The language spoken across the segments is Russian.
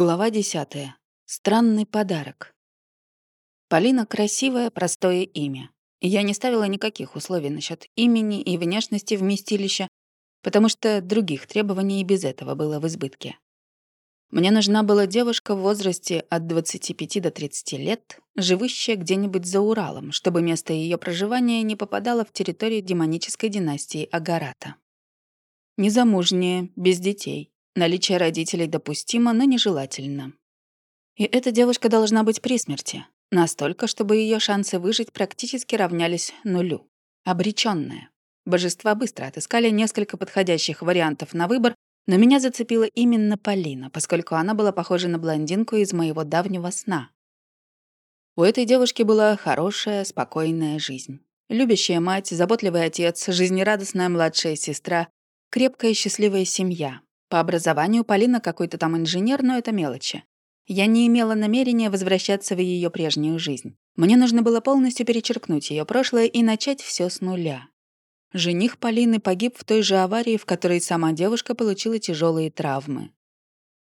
Глава 10. Странный подарок. Полина — красивое, простое имя. Я не ставила никаких условий насчет имени и внешности вместилища, потому что других требований и без этого было в избытке. Мне нужна была девушка в возрасте от 25 до 30 лет, живущая где-нибудь за Уралом, чтобы место ее проживания не попадало в территорию демонической династии Агарата. Незамужняя, без детей, Наличие родителей допустимо, но нежелательно. И эта девушка должна быть при смерти. Настолько, чтобы ее шансы выжить практически равнялись нулю. Обречённая. Божества быстро отыскали несколько подходящих вариантов на выбор, но меня зацепила именно Полина, поскольку она была похожа на блондинку из моего давнего сна. У этой девушки была хорошая, спокойная жизнь. Любящая мать, заботливый отец, жизнерадостная младшая сестра, крепкая и счастливая семья, по образованию Полина какой-то там инженер, но это мелочи. Я не имела намерения возвращаться в ее прежнюю жизнь. Мне нужно было полностью перечеркнуть ее прошлое и начать все с нуля. Жених Полины погиб в той же аварии, в которой сама девушка получила тяжелые травмы.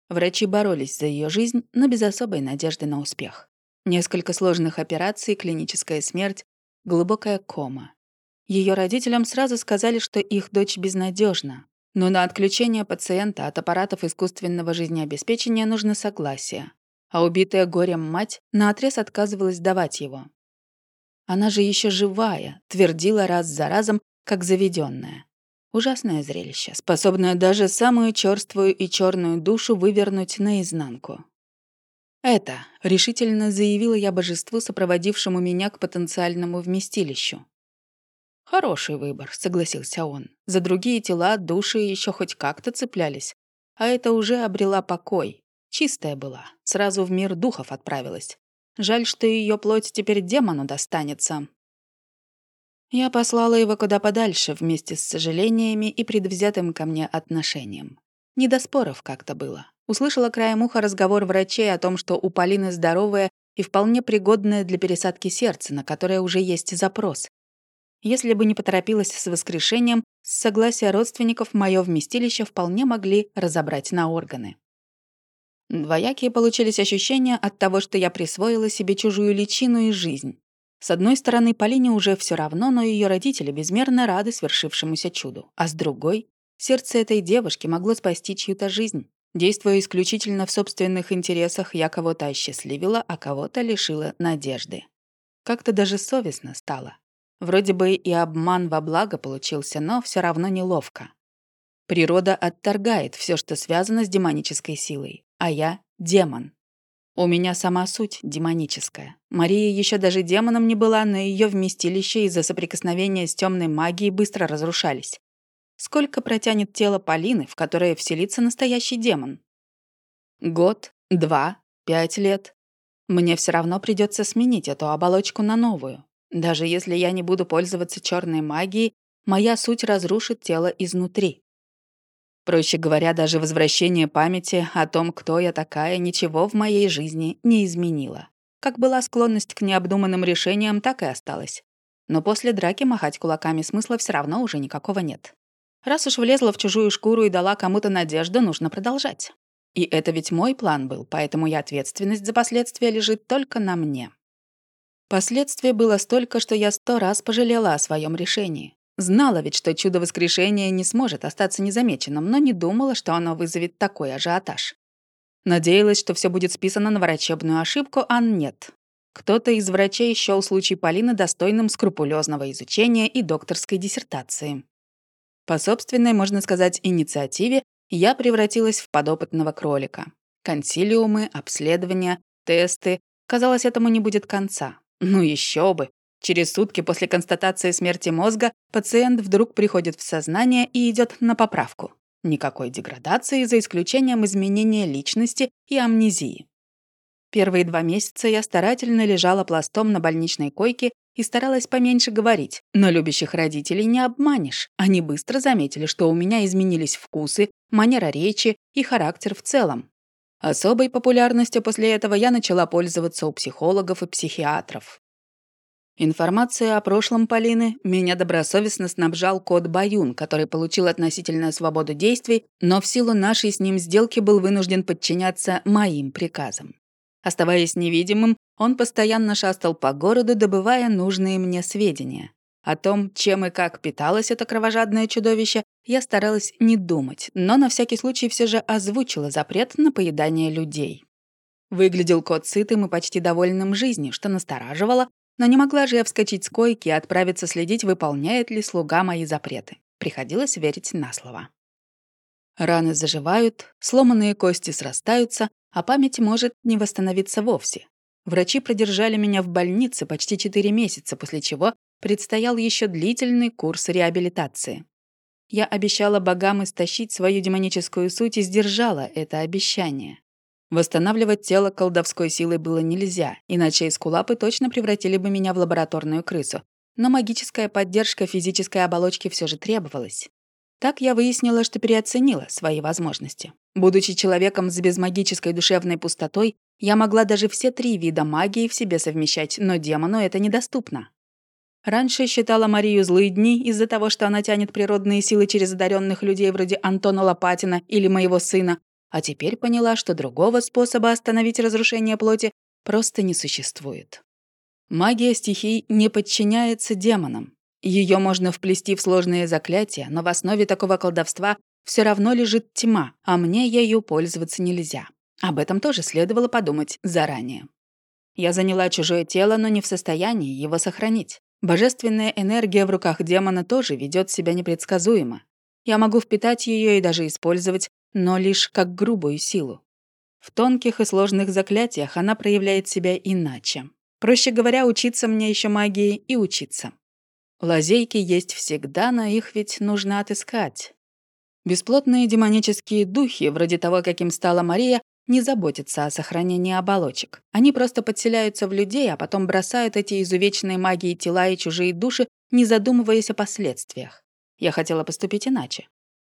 Врачи боролись за ее жизнь, но без особой надежды на успех. Несколько сложных операций, клиническая смерть, глубокая кома. Ее родителям сразу сказали, что их дочь безнадежна, но на отключение пациента от аппаратов искусственного жизнеобеспечения нужно согласие, а убитая горем мать наотрез отказывалась давать его. Она же еще живая, твердила раз за разом, как заведенная. Ужасное зрелище, способное даже самую черствую и черную душу вывернуть наизнанку. «Это», — решительно заявила я божеству, сопроводившему меня к потенциальному вместилищу. «Хороший выбор», — согласился он. «За другие тела души еще хоть как-то цеплялись. А это уже обрела покой. Чистая была, сразу в мир духов отправилась. Жаль, что ее плоть теперь демону достанется». Я послала его куда подальше вместе с сожалениями и предвзятым ко мне отношением. Не до споров как-то было. Услышала краем уха разговор врачей о том, что у Полины здоровое и вполне пригодное для пересадки сердце, на которое уже есть запрос. Если бы не поторопилась с воскрешением, с согласия родственников мое вместилище вполне могли разобрать на органы. Двоякие получились ощущения от того, что я присвоила себе чужую личину и жизнь. С одной стороны, Полине уже все равно, но ее родители безмерно рады свершившемуся чуду. А с другой, сердце этой девушки могло спасти чью-то жизнь. Действуя исключительно в собственных интересах, я кого-то осчастливила, а кого-то лишила надежды. Как-то даже совестно стало. Вроде бы и обман во благо получился, но все равно неловко. Природа отторгает все, что связано с демонической силой, а я — демон. У меня сама суть демоническая. Мария еще даже демоном не была, но ее вместилище из-за соприкосновения с темной магией быстро разрушались. Сколько протянет тело Полины, в которое вселится настоящий демон? Год, два, пять лет. Мне все равно придется сменить эту оболочку на новую. Даже если я не буду пользоваться черной магией, моя суть разрушит тело изнутри. Проще говоря, даже возвращение памяти о том, кто я такая, ничего в моей жизни не изменило. Как была склонность к необдуманным решениям, так и осталась. Но после драки махать кулаками смысла все равно уже никакого нет. Раз уж влезла в чужую шкуру и дала кому-то надежду, нужно продолжать. И это ведь мой план был, поэтому и ответственность за последствия лежит только на мне. Последствий было столько, что я сто раз пожалела о своем решении. Знала ведь, что чудо воскрешения не сможет остаться незамеченным, но не думала, что оно вызовет такой ажиотаж. Надеялась, что все будет списано на врачебную ошибку, а нет. Кто-то из врачей счёл случай Полины достойным скрупулезного изучения и докторской диссертации. По собственной, можно сказать, инициативе я превратилась в подопытного кролика. Консилиумы, обследования, тесты. Казалось, этому не будет конца. Ну еще бы. Через сутки после констатации смерти мозга пациент вдруг приходит в сознание и идет на поправку. Никакой деградации, за исключением изменения личности и амнезии. Первые два месяца я старательно лежала пластом на больничной койке и старалась поменьше говорить, но любящих родителей не обманешь. Они быстро заметили, что у меня изменились вкусы, манера речи и характер в целом. Особой популярностью после этого я начала пользоваться у психологов и психиатров. Информация о прошлом Полины меня добросовестно снабжал код Баюн, который получил относительную свободу действий, но в силу нашей с ним сделки был вынужден подчиняться моим приказам. Оставаясь невидимым, он постоянно шастал по городу, добывая нужные мне сведения. О том, чем и как питалось это кровожадное чудовище, я старалась не думать, но на всякий случай все же озвучила запрет на поедание людей. Выглядел кот сытым и почти довольным жизнью, что настораживало, но не могла же я вскочить с койки и отправиться следить, выполняет ли слуга мои запреты. Приходилось верить на слово. Раны заживают, сломанные кости срастаются, а память может не восстановиться вовсе. Врачи продержали меня в больнице почти 4 месяца, после чего предстоял еще длительный курс реабилитации. Я обещала богам истощить свою демоническую суть и сдержала это обещание. Восстанавливать тело колдовской силой было нельзя, иначе эскулапы точно превратили бы меня в лабораторную крысу. Но магическая поддержка физической оболочки все же требовалась. Так я выяснила, что переоценила свои возможности. Будучи человеком с безмагической душевной пустотой, я могла даже все три вида магии в себе совмещать, но демону это недоступно. Раньше считала Марию злые из-за того, что она тянет природные силы через одаренных людей вроде Антона Лопатина или моего сына, а теперь поняла, что другого способа остановить разрушение плоти просто не существует. Магия стихий не подчиняется демонам. Ее можно вплести в сложные заклятия, но в основе такого колдовства все равно лежит тьма, а мне ею пользоваться нельзя. Об этом тоже следовало подумать заранее. Я заняла чужое тело, но не в состоянии его сохранить. Божественная энергия в руках демона тоже ведет себя непредсказуемо. Я могу впитать ее и даже использовать, но лишь как грубую силу. В тонких и сложных заклятиях она проявляет себя иначе. Проще говоря, учиться мне еще магии и учиться. Лазейки есть всегда, но их ведь нужно отыскать. Бесплотные демонические духи, вроде того, каким стала Мария, не заботятся о сохранении оболочек. Они просто подселяются в людей, а потом бросают эти изувеченные магии тела и чужие души, не задумываясь о последствиях. Я хотела поступить иначе.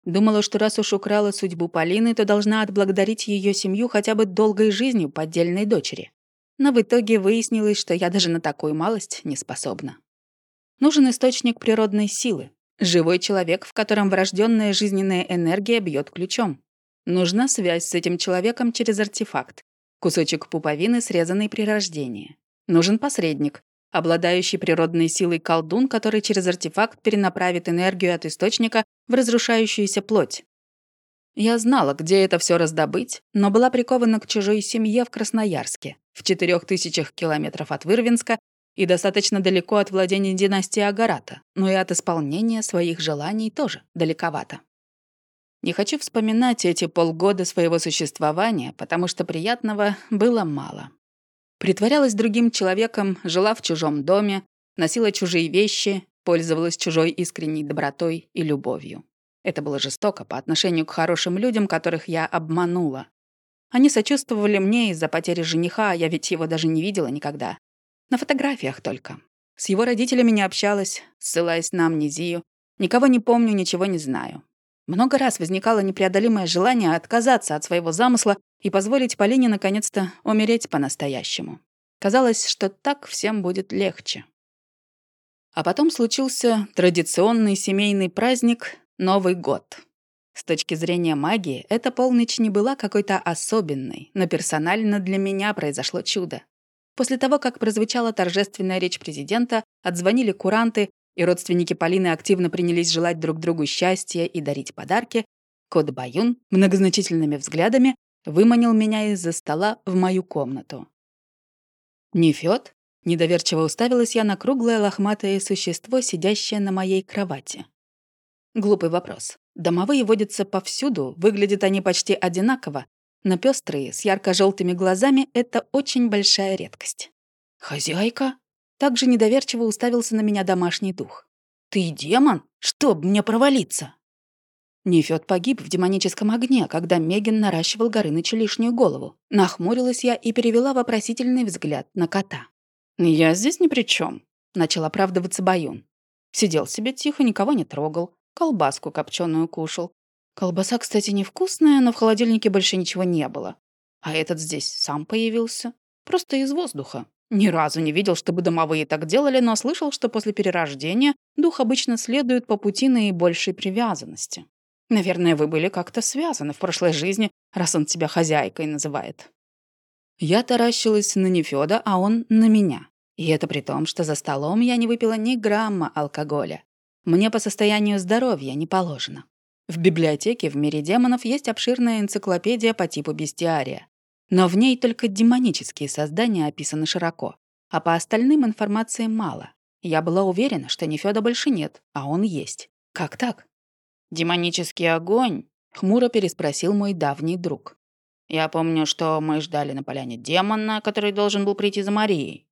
Думала, что раз уж украла судьбу Полины, то должна отблагодарить ее семью хотя бы долгой жизнью поддельной дочери. Но в итоге выяснилось, что я даже на такую малость не способна. Нужен источник природной силы, живой человек, в котором врожденная жизненная энергия бьет ключом. Нужна связь с этим человеком через артефакт. Кусочек пуповины, срезанный при рождении. Нужен посредник, обладающий природной силой колдун, который через артефакт перенаправит энергию от источника в разрушающуюся плоть. Я знала, где это все раздобыть, но была прикована к чужой семье в Красноярске, в четырех тысячах километров от Вырвинска и достаточно далеко от владения династии Агарата, но и от исполнения своих желаний тоже далековато. Не хочу вспоминать эти полгода своего существования, потому что приятного было мало. Притворялась другим человеком, жила в чужом доме, носила чужие вещи, пользовалась чужой искренней добротой и любовью. Это было жестоко по отношению к хорошим людям, которых я обманула. Они сочувствовали мне из-за потери жениха, а я ведь его даже не видела никогда. На фотографиях только. С его родителями не общалась, ссылаясь на амнезию. Никого не помню, ничего не знаю. Много раз возникало непреодолимое желание отказаться от своего замысла и позволить Полине наконец-то умереть по-настоящему. Казалось, что так всем будет легче. А потом случился традиционный семейный праздник Новый год. С точки зрения магии, эта полночь не была какой-то особенной, но персонально для меня произошло чудо. После того, как прозвучала торжественная речь президента, отзвонили куранты, и родственники Полины активно принялись желать друг другу счастья и дарить подарки, кот Баюн многозначительными взглядами выманил меня из-за стола в мою комнату. «Нефёд?» — недоверчиво уставилась я на круглое лохматое существо, сидящее на моей кровати. Глупый вопрос. Домовые водятся повсюду, выглядят они почти одинаково, но пестрые, с ярко желтыми глазами — это очень большая редкость. «Хозяйка?» Также недоверчиво уставился на меня домашний дух. «Ты демон? Чтоб мне провалиться!» Нефёд погиб в демоническом огне, когда Мегин наращивал Горынычу лишнюю голову. Нахмурилась я и перевела вопросительный взгляд на кота. «Я здесь ни при чем, начал оправдываться Баюн. Сидел себе тихо, никого не трогал, колбаску копченую кушал. Колбаса, кстати, невкусная, но в холодильнике больше ничего не было. А этот здесь сам появился. Просто из воздуха. Ни разу не видел, чтобы домовые так делали, но слышал, что после перерождения дух обычно следует по пути наибольшей привязанности. Наверное, вы были как-то связаны в прошлой жизни, раз он тебя хозяйкой называет. Я таращилась на Нефёда, а он на меня. И это при том, что за столом я не выпила ни грамма алкоголя. Мне по состоянию здоровья не положено. В библиотеке в мире демонов есть обширная энциклопедия по типу бестиария. Но в ней только демонические создания описаны широко, а по остальным информации мало. Я была уверена, что Нефёда больше нет, а он есть. Как так? «Демонический огонь?» — хмуро переспросил мой давний друг. «Я помню, что мы ждали на поляне демона, который должен был прийти за Марией.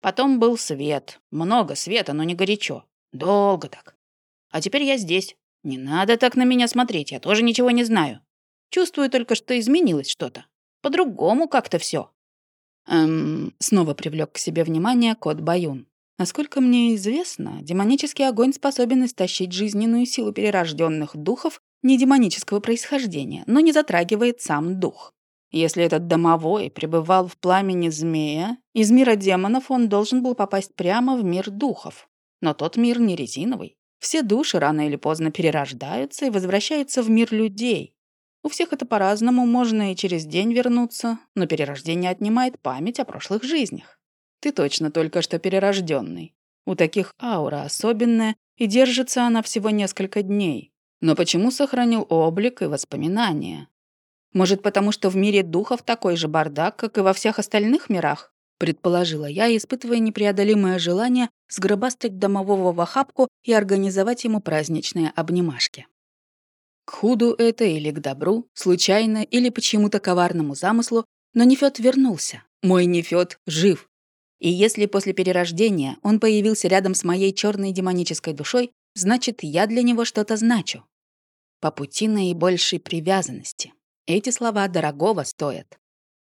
Потом был свет. Много света, но не горячо. Долго так. А теперь я здесь. Не надо так на меня смотреть, я тоже ничего не знаю. Чувствую только, что изменилось что-то. По-другому как-то все. Эм, снова привлек к себе внимание кот Баюн. Насколько мне известно, демонический огонь способен истощить жизненную силу перерожденных духов не демонического происхождения, но не затрагивает сам дух. Если этот домовой пребывал в пламени змея, из мира демонов он должен был попасть прямо в мир духов. Но тот мир не резиновый. Все души рано или поздно перерождаются и возвращаются в мир людей. У всех это по-разному, можно и через день вернуться, но перерождение отнимает память о прошлых жизнях. Ты точно только что перерожденный. У таких аура особенная, и держится она всего несколько дней. Но почему сохранил облик и воспоминания? Может, потому что в мире духов такой же бардак, как и во всех остальных мирах? предположила я, испытывая непреодолимое желание сгробастать домового в охапку и организовать ему праздничные обнимашки. К худу это или к добру, случайно или по чьему-то коварному замыслу, но Нефёд вернулся. Мой Нефёд жив. И если после перерождения он появился рядом с моей черной демонической душой, значит, я для него что-то значу. По пути наибольшей привязанности. Эти слова дорогого стоят.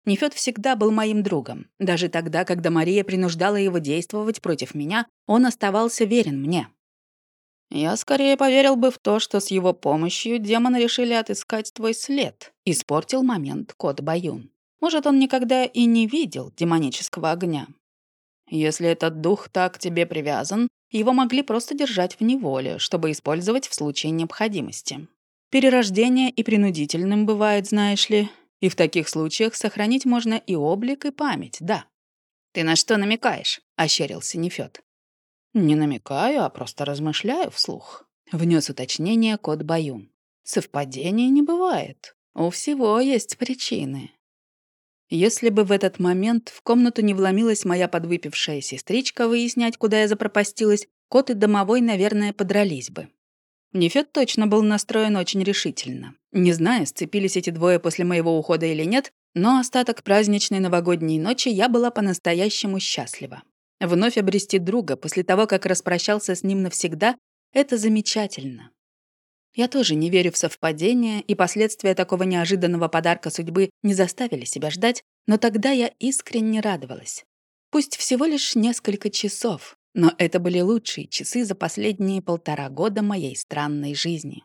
Нефёд всегда был моим другом. Даже тогда, когда Мария принуждала его действовать против меня, он оставался верен мне. Я скорее поверил бы в то, что с его помощью демоны решили отыскать твой след. Испортил момент кот Баюн. Может, он никогда и не видел демонического огня. Если этот дух так к тебе привязан, его могли просто держать в неволе, чтобы использовать в случае необходимости. Перерождение и принудительным бывает, знаешь ли, и в таких случаях сохранить можно и облик, и память, да. «Ты на что намекаешь?» — ощерился Нефёд. «Не намекаю, а просто размышляю вслух», — внес уточнение кот Баюн. «Совпадений не бывает. У всего есть причины». Если бы в этот момент в комнату не вломилась моя подвыпившая сестричка выяснять, куда я запропастилась, кот и домовой, наверное, подрались бы. Нефёд точно был настроен очень решительно. Не знаю, сцепились эти двое после моего ухода или нет, но остаток праздничной новогодней ночи я была по-настоящему счастлива. Вновь обрести друга после того, как распрощался с ним навсегда, это замечательно. Я тоже не верю в совпадения, и последствия такого неожиданного подарка судьбы не заставили себя ждать, но тогда я искренне радовалась. Пусть всего лишь несколько часов, но это были лучшие часы за последние полтора года моей странной жизни.